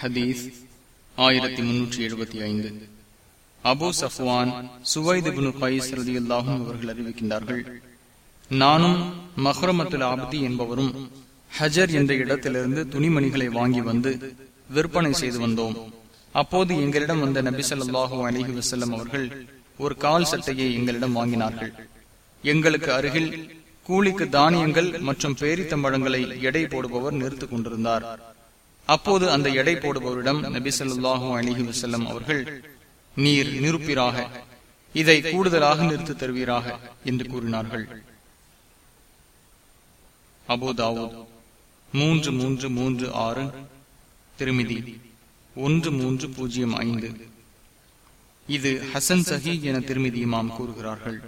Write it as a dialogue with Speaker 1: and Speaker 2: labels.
Speaker 1: ஹதீஸ் ஆயிரத்தி முன்னூற்றி எழுபத்தி ஐந்து. அபு சஃப்வான் சுவைதுபுனு பைஸ் ரதியுல்லாஹும் அவர்கள் அறிவிக்கின்றார்கள் நானும் மஹ்ரமத்துல் ஆபதி என்பவரும் ஹஜர் என்ற இடத்திலிருந்து துணிமணிகளை வாங்கி வந்து விற்பனை செய்து வந்தோம். அப்போது எங்களிடம் வந்த நபி ஸல்லல்லாஹு அலைஹி வஸல்லம் அவர்கள் ஒரு கால் சட்டையை எங்களிடம் வாங்கினார்கள். எங்களுக்கு அருகில் கூலிக்கு தானியங்கள் மற்றும் பேரித்தம்பழங்களை எடை போடுபவர் நிறுத்திக் கொண்டிருந்தார். அப்போது அந்த எடை போடுபவரிடம் நபி சொல்லாஹூ அலிஹி வசல்லம் அவர்கள் நீர் நிருப்பிராக இதை கூடுதலாக நிறுத்து தருவீராக என்று கூறினார்கள். அபுதாவூத் மூன்று மூன்று மூன்று ஆறு திருமிதி ஒன்று மூன்று பூஜ்ஜியம் ஐந்து. இது ஹசன் சஹி என திருமிதி இமாம் கூறுகிறார்கள்.